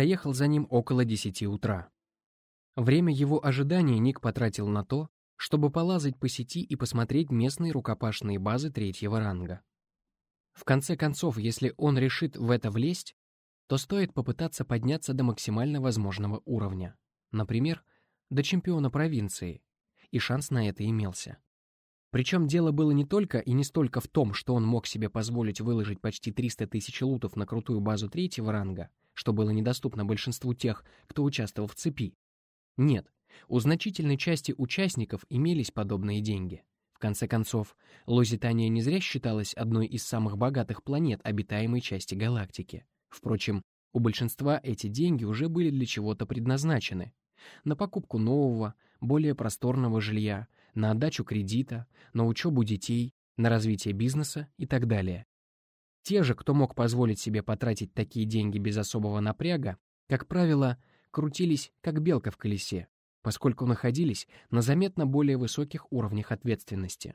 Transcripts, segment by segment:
Заехал за ним около десяти утра. Время его ожидания Ник потратил на то, чтобы полазать по сети и посмотреть местные рукопашные базы третьего ранга. В конце концов, если он решит в это влезть, то стоит попытаться подняться до максимально возможного уровня. Например, до чемпиона провинции, и шанс на это имелся. Причем дело было не только и не столько в том, что он мог себе позволить выложить почти 300 тысяч лутов на крутую базу третьего ранга, что было недоступно большинству тех, кто участвовал в цепи. Нет, у значительной части участников имелись подобные деньги. В конце концов, Лузитания не зря считалась одной из самых богатых планет обитаемой части галактики. Впрочем, у большинства эти деньги уже были для чего-то предназначены. На покупку нового, более просторного жилья, на отдачу кредита, на учебу детей, на развитие бизнеса и так далее. Те же, кто мог позволить себе потратить такие деньги без особого напряга, как правило, крутились как белка в колесе, поскольку находились на заметно более высоких уровнях ответственности.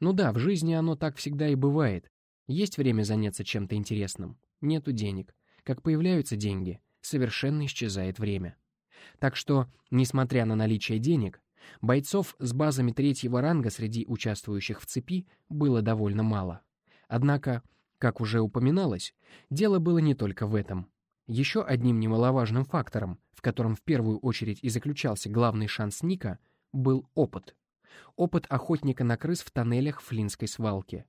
Ну да, в жизни оно так всегда и бывает. Есть время заняться чем-то интересным, нету денег. Как появляются деньги, совершенно исчезает время. Так что, несмотря на наличие денег, бойцов с базами третьего ранга среди участвующих в цепи было довольно мало. Однако, как уже упоминалось, дело было не только в этом. Еще одним немаловажным фактором, в котором в первую очередь и заключался главный шанс Ника, был опыт. Опыт охотника на крыс в тоннелях Флинской свалки.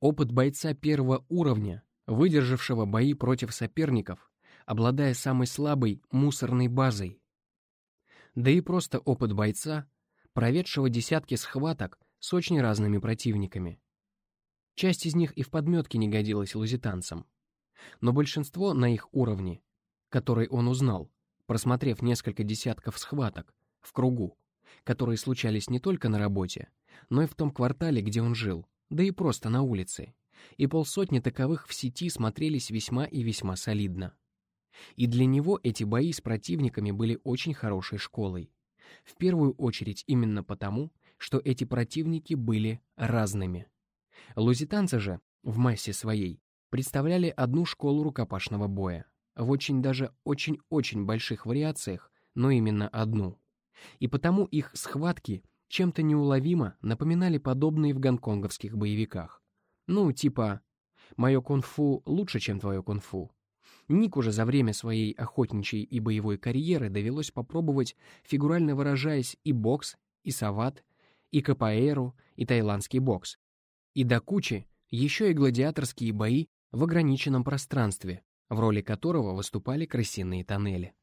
Опыт бойца первого уровня, выдержавшего бои против соперников, обладая самой слабой мусорной базой. Да и просто опыт бойца, проведшего десятки схваток с очень разными противниками. Часть из них и в подметке не годилась лузитанцам. Но большинство на их уровне, который он узнал, просмотрев несколько десятков схваток в кругу, которые случались не только на работе, но и в том квартале, где он жил, да и просто на улице. И полсотни таковых в сети смотрелись весьма и весьма солидно. И для него эти бои с противниками были очень хорошей школой. В первую очередь именно потому, что эти противники были разными. Лузитанцы же, в массе своей, представляли одну школу рукопашного боя. В очень даже очень-очень больших вариациях, но именно одну. И потому их схватки чем-то неуловимо напоминали подобные в гонконговских боевиках. Ну, типа «Мое кунг-фу лучше, чем твое кунг-фу». Ник уже за время своей охотничьей и боевой карьеры довелось попробовать, фигурально выражаясь, и бокс, и сават, и капоэйру, и тайландский бокс. И до кучи еще и гладиаторские бои в ограниченном пространстве, в роли которого выступали крысиные тоннели.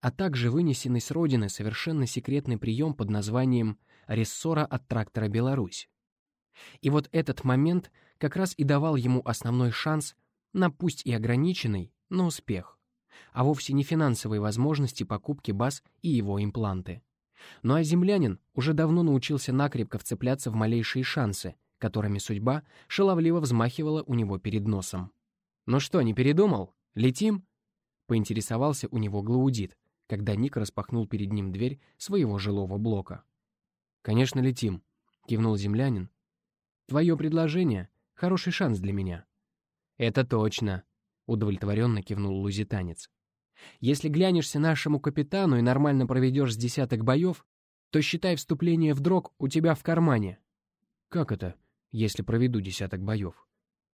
А также вынесенный с родины совершенно секретный прием под названием «Рессора от трактора Беларусь». И вот этот момент как раз и давал ему основной шанс на пусть и ограниченный, но успех, а вовсе не финансовые возможности покупки баз и его импланты. Ну а землянин уже давно научился накрепко вцепляться в малейшие шансы, которыми судьба шаловливо взмахивала у него перед носом. «Ну что, не передумал? Летим?» — поинтересовался у него Глаудит, когда Ник распахнул перед ним дверь своего жилого блока. «Конечно, летим», — кивнул землянин. «Твое предложение — хороший шанс для меня». «Это точно», — удовлетворенно кивнул лузитанец. «Если глянешься нашему капитану и нормально проведешь с десяток боев, то считай вступление в дрог у тебя в кармане». «Как это, если проведу десяток боев?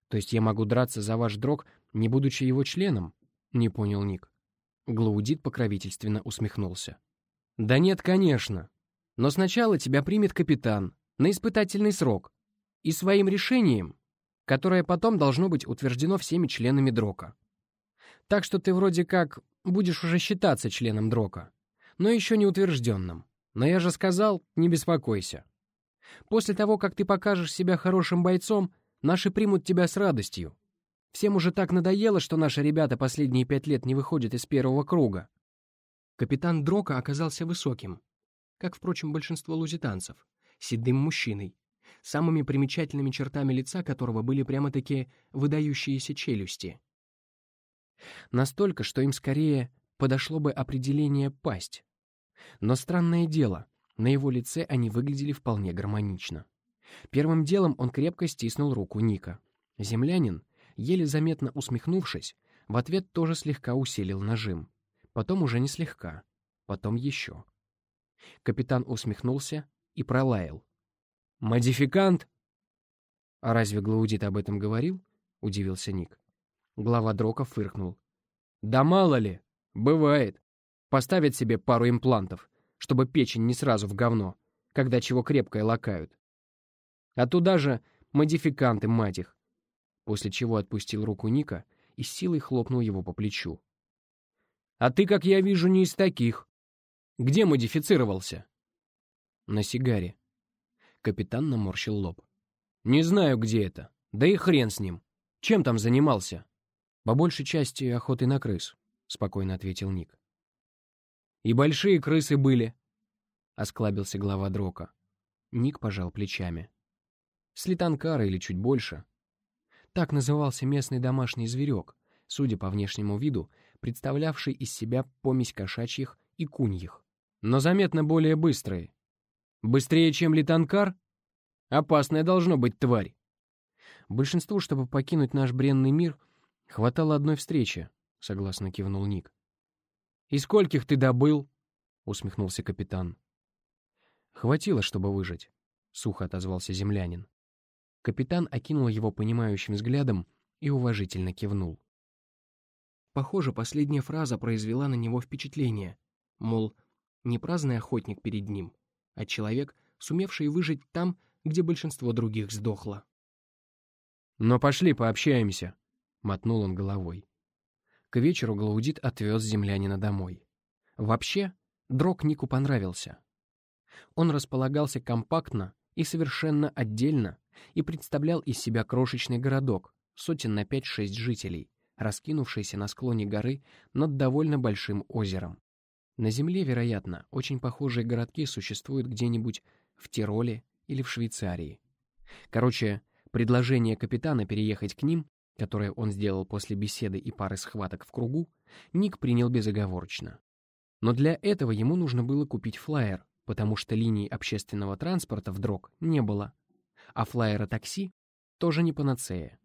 То есть я могу драться за ваш дрог, не будучи его членом?» — не понял Ник. Глаудит покровительственно усмехнулся. «Да нет, конечно. Но сначала тебя примет капитан на испытательный срок. И своим решением которое потом должно быть утверждено всеми членами Дрока. Так что ты вроде как будешь уже считаться членом Дрока, но еще не утвержденным. Но я же сказал, не беспокойся. После того, как ты покажешь себя хорошим бойцом, наши примут тебя с радостью. Всем уже так надоело, что наши ребята последние пять лет не выходят из первого круга. Капитан Дрока оказался высоким, как, впрочем, большинство лузитанцев, седым мужчиной, самыми примечательными чертами лица которого были прямо-таки выдающиеся челюсти. Настолько, что им скорее подошло бы определение «пасть». Но странное дело, на его лице они выглядели вполне гармонично. Первым делом он крепко стиснул руку Ника. Землянин, еле заметно усмехнувшись, В ответ тоже слегка усилил нажим. Потом уже не слегка. Потом еще. Капитан усмехнулся и пролаял. «Модификант!» «А разве Глаудит об этом говорил?» — удивился Ник. Глава Дрока фыркнул. «Да мало ли! Бывает. Поставят себе пару имплантов, чтобы печень не сразу в говно, когда чего крепкое лакают. А туда же модификанты, мать их!» После чего отпустил руку Ника и силой хлопнул его по плечу. «А ты, как я вижу, не из таких. Где модифицировался?» «На сигаре». Капитан наморщил лоб. «Не знаю, где это. Да и хрен с ним. Чем там занимался?» «По большей части охотой на крыс», — спокойно ответил Ник. «И большие крысы были», — осклабился глава Дрока. Ник пожал плечами. Слитанкара или чуть больше. Так назывался местный домашний зверек, судя по внешнему виду, представлявший из себя помесь кошачьих и куньих. Но заметно более быстрые. Быстрее, чем литанкар? Опасная должно быть тварь. Большинству, чтобы покинуть наш бренный мир, хватало одной встречи, — согласно кивнул Ник. «И скольких ты добыл?» — усмехнулся капитан. «Хватило, чтобы выжить», — сухо отозвался землянин. Капитан окинул его понимающим взглядом и уважительно кивнул. Похоже, последняя фраза произвела на него впечатление, мол, не праздный охотник перед ним, а человек, сумевший выжить там, где большинство других сдохло. «Но пошли пообщаемся», — мотнул он головой. К вечеру Глаудит отвез землянина домой. Вообще, дрог Нику понравился. Он располагался компактно и совершенно отдельно и представлял из себя крошечный городок, сотен на 5-6 жителей, раскинувшийся на склоне горы над довольно большим озером. На Земле, вероятно, очень похожие городки существуют где-нибудь в Тироле или в Швейцарии. Короче, предложение капитана переехать к ним, которое он сделал после беседы и пары схваток в кругу, Ник принял безоговорочно. Но для этого ему нужно было купить флайер, потому что линий общественного транспорта в Дрог не было, а флайера такси тоже не панацея.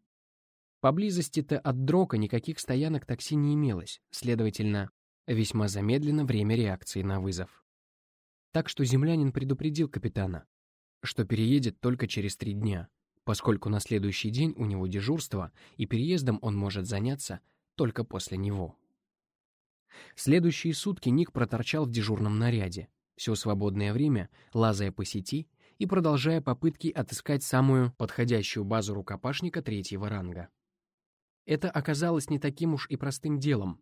Поблизости-то от Дрока никаких стоянок такси не имелось, следовательно, весьма замедлено время реакции на вызов. Так что землянин предупредил капитана, что переедет только через три дня, поскольку на следующий день у него дежурство, и переездом он может заняться только после него. Следующие сутки Ник проторчал в дежурном наряде, все свободное время лазая по сети и продолжая попытки отыскать самую подходящую базу рукопашника третьего ранга. Это оказалось не таким уж и простым делом,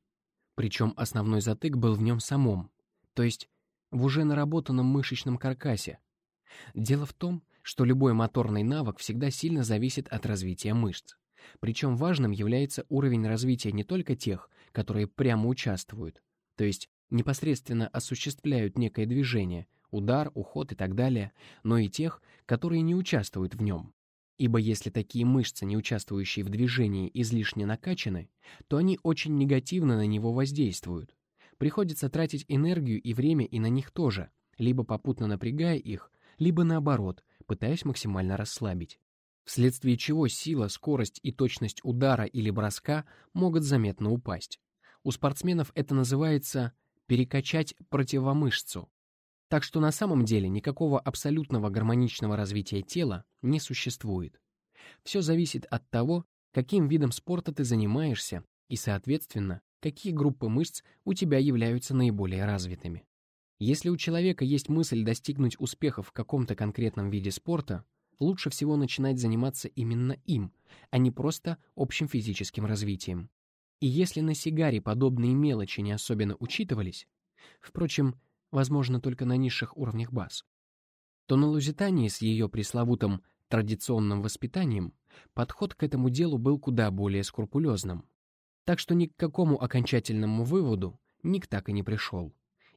причем основной затык был в нем самом, то есть в уже наработанном мышечном каркасе. Дело в том, что любой моторный навык всегда сильно зависит от развития мышц. Причем важным является уровень развития не только тех, которые прямо участвуют, то есть непосредственно осуществляют некое движение, удар, уход и так далее, но и тех, которые не участвуют в нем. Ибо если такие мышцы, не участвующие в движении, излишне накачаны, то они очень негативно на него воздействуют. Приходится тратить энергию и время и на них тоже, либо попутно напрягая их, либо наоборот, пытаясь максимально расслабить. Вследствие чего сила, скорость и точность удара или броска могут заметно упасть. У спортсменов это называется «перекачать противомышцу», так что на самом деле никакого абсолютного гармоничного развития тела не существует. Все зависит от того, каким видом спорта ты занимаешься и, соответственно, какие группы мышц у тебя являются наиболее развитыми. Если у человека есть мысль достигнуть успеха в каком-то конкретном виде спорта, лучше всего начинать заниматься именно им, а не просто общим физическим развитием. И если на сигаре подобные мелочи не особенно учитывались, впрочем, возможно только на низших уровнях баз, то на Лузитании с ее пресловутым традиционным воспитанием подход к этому делу был куда более скрупулезным. Так что ни к какому окончательному выводу Ник так и не пришел.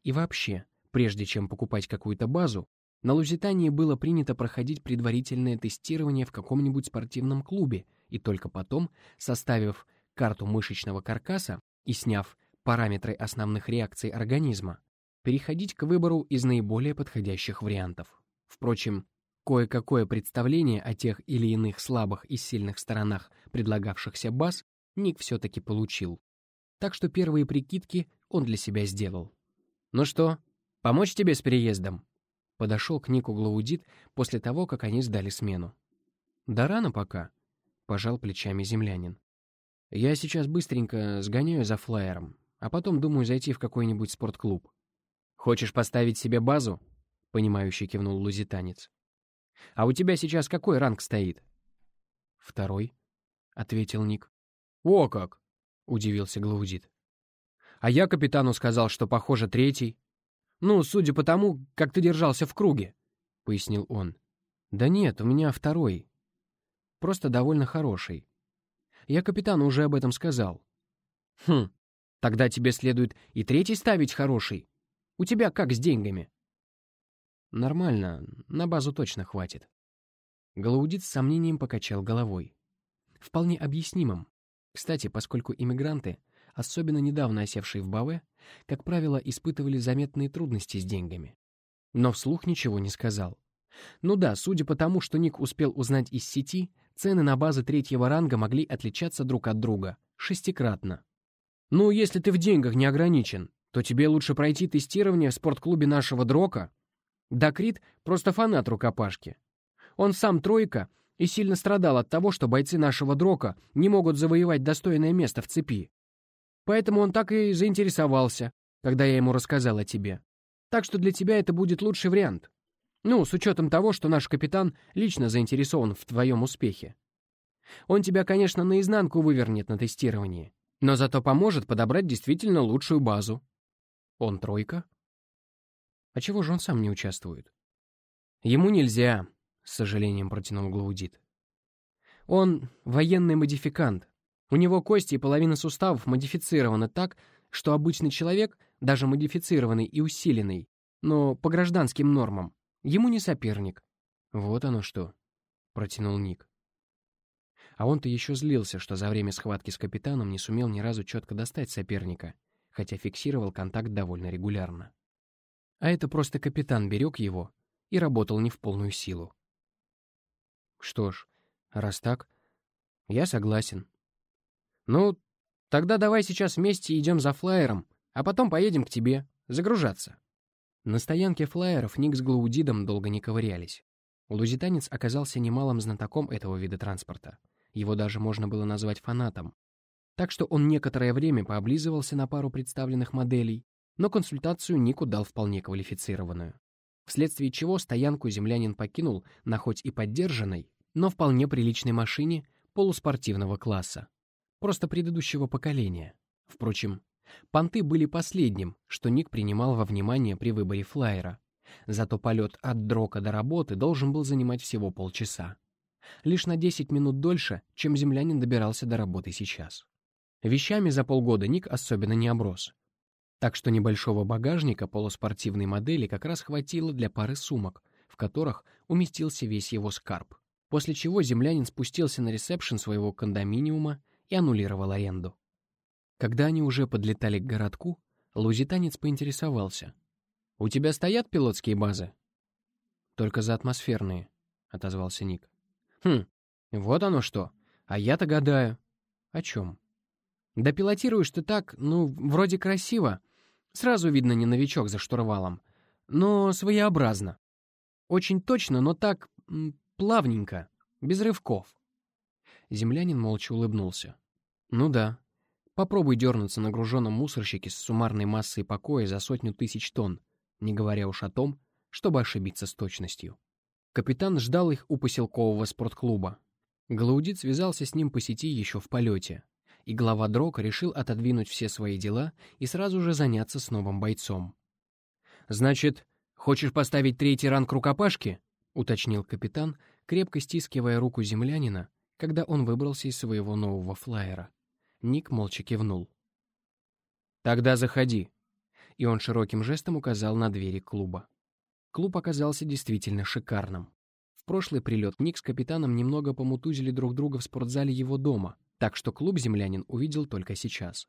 И вообще, прежде чем покупать какую-то базу, на Лузитании было принято проходить предварительное тестирование в каком-нибудь спортивном клубе и только потом, составив карту мышечного каркаса и сняв параметры основных реакций организма, переходить к выбору из наиболее подходящих вариантов. Впрочем, кое-какое представление о тех или иных слабых и сильных сторонах предлагавшихся баз Ник все-таки получил. Так что первые прикидки он для себя сделал. «Ну что, помочь тебе с переездом?» Подошел к Нику Глаудит после того, как они сдали смену. «Да рано пока», — пожал плечами землянин. «Я сейчас быстренько сгоняю за флайером, а потом думаю зайти в какой-нибудь спортклуб». «Хочешь поставить себе базу?» — понимающе кивнул лузитанец. «А у тебя сейчас какой ранг стоит?» «Второй», — ответил Ник. «О как!» — удивился Глаудит. «А я капитану сказал, что, похоже, третий». «Ну, судя по тому, как ты держался в круге», — пояснил он. «Да нет, у меня второй. Просто довольно хороший. Я капитану уже об этом сказал». «Хм, тогда тебе следует и третий ставить хороший. У тебя как с деньгами?» «Нормально, на базу точно хватит». Галаудит с сомнением покачал головой. Вполне объяснимым. Кстати, поскольку иммигранты особенно недавно осевшие в Баве, как правило, испытывали заметные трудности с деньгами. Но вслух ничего не сказал. Ну да, судя по тому, что Ник успел узнать из сети, цены на базы третьего ранга могли отличаться друг от друга, шестикратно. Ну, если ты в деньгах не ограничен, то тебе лучше пройти тестирование в спортклубе нашего Дрока. Дакрит — просто фанат рукопашки. Он сам тройка и сильно страдал от того, что бойцы нашего Дрока не могут завоевать достойное место в цепи. Поэтому он так и заинтересовался, когда я ему рассказал о тебе. Так что для тебя это будет лучший вариант. Ну, с учетом того, что наш капитан лично заинтересован в твоем успехе. Он тебя, конечно, наизнанку вывернет на тестировании, но зато поможет подобрать действительно лучшую базу. Он тройка? А чего же он сам не участвует? Ему нельзя, с сожалением протянул Глаудит. Он военный модификант, у него кости и половина суставов модифицированы так, что обычный человек, даже модифицированный и усиленный, но по гражданским нормам, ему не соперник. Вот оно что, протянул Ник. А он-то еще злился, что за время схватки с капитаном не сумел ни разу четко достать соперника, хотя фиксировал контакт довольно регулярно. А это просто капитан берег его и работал не в полную силу. Что ж, раз так, я согласен, «Ну, тогда давай сейчас вместе идем за флайером, а потом поедем к тебе, загружаться». На стоянке флайеров Ник с Глаудидом долго не ковырялись. Лузитанец оказался немалым знатоком этого вида транспорта. Его даже можно было назвать фанатом. Так что он некоторое время пооблизывался на пару представленных моделей, но консультацию Нику дал вполне квалифицированную. Вследствие чего стоянку землянин покинул на хоть и поддержанной, но вполне приличной машине полуспортивного класса просто предыдущего поколения. Впрочем, понты были последним, что Ник принимал во внимание при выборе флайера. Зато полет от дрока до работы должен был занимать всего полчаса. Лишь на 10 минут дольше, чем землянин добирался до работы сейчас. Вещами за полгода Ник особенно не оброс. Так что небольшого багажника полуспортивной модели как раз хватило для пары сумок, в которых уместился весь его скарб. После чего землянин спустился на ресепшн своего кондоминиума и аннулировал аренду. Когда они уже подлетали к городку, лузитанец поинтересовался. «У тебя стоят пилотские базы?» «Только за атмосферные», — отозвался Ник. «Хм, вот оно что. А я-то гадаю». «О чем?» «Да пилотируешь ты так, ну, вроде красиво. Сразу видно не новичок за штурвалом. Но своеобразно. Очень точно, но так плавненько, без рывков. Землянин молча улыбнулся. «Ну да. Попробуй дернуться на груженном мусорщике с суммарной массой покоя за сотню тысяч тонн, не говоря уж о том, чтобы ошибиться с точностью». Капитан ждал их у поселкового спортклуба. Галаудит связался с ним по сети еще в полете, и глава Дрока решил отодвинуть все свои дела и сразу же заняться с новым бойцом. «Значит, хочешь поставить третий ранг рукопашки?» — уточнил капитан, крепко стискивая руку землянина, когда он выбрался из своего нового флайера. Ник молча кивнул. «Тогда заходи», и он широким жестом указал на двери клуба. Клуб оказался действительно шикарным. В прошлый прилет Ник с капитаном немного помутузили друг друга в спортзале его дома, так что клуб землянин увидел только сейчас.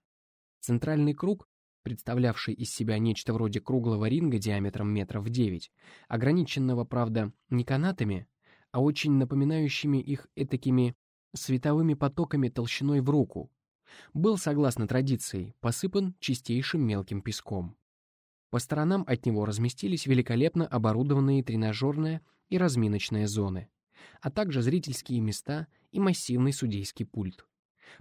Центральный круг, представлявший из себя нечто вроде круглого ринга диаметром метров девять, ограниченного, правда, не канатами, а очень напоминающими их этакими световыми потоками толщиной в руку, был, согласно традиции, посыпан чистейшим мелким песком. По сторонам от него разместились великолепно оборудованные тренажерная и разминочная зоны, а также зрительские места и массивный судейский пульт.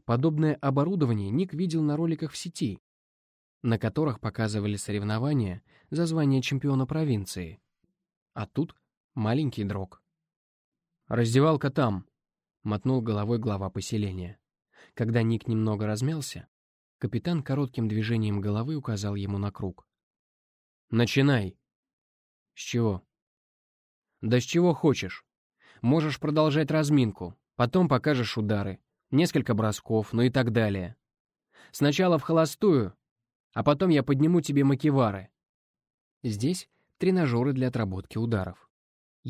Подобное оборудование Ник видел на роликах в сети, на которых показывали соревнования за звание чемпиона провинции. А тут маленький дрог. «Раздевалка там», — мотнул головой глава поселения. Когда Ник немного размялся, капитан коротким движением головы указал ему на круг. «Начинай!» «С чего?» «Да с чего хочешь. Можешь продолжать разминку, потом покажешь удары, несколько бросков, ну и так далее. Сначала в холостую, а потом я подниму тебе макевары». Здесь тренажеры для отработки ударов.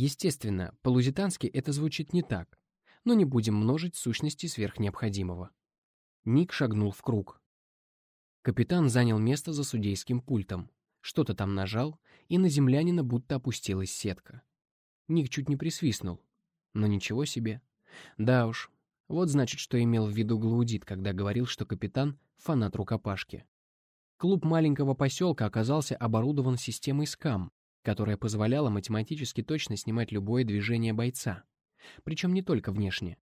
Естественно, по-лузитански это звучит не так, но не будем множить сущности сверх необходимого. Ник шагнул в круг. Капитан занял место за судейским пультом, что-то там нажал, и на землянина будто опустилась сетка. Ник чуть не присвистнул. Но ничего себе. Да уж, вот значит, что имел в виду Глаудит, когда говорил, что капитан — фанат рукопашки. Клуб маленького поселка оказался оборудован системой СКАМ, которая позволяла математически точно снимать любое движение бойца. Причем не только внешне.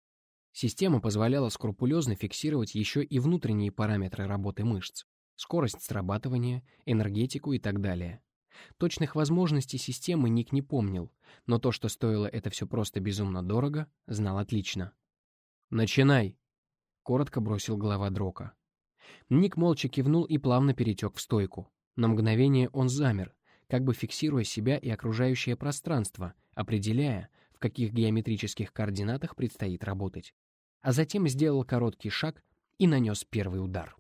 Система позволяла скрупулезно фиксировать еще и внутренние параметры работы мышц, скорость срабатывания, энергетику и так далее. Точных возможностей системы Ник не помнил, но то, что стоило это все просто безумно дорого, знал отлично. «Начинай!» — коротко бросил глава Дрока. Ник молча кивнул и плавно перетек в стойку. На мгновение он замер, как бы фиксируя себя и окружающее пространство, определяя, в каких геометрических координатах предстоит работать. А затем сделал короткий шаг и нанес первый удар.